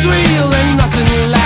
seems real and nothing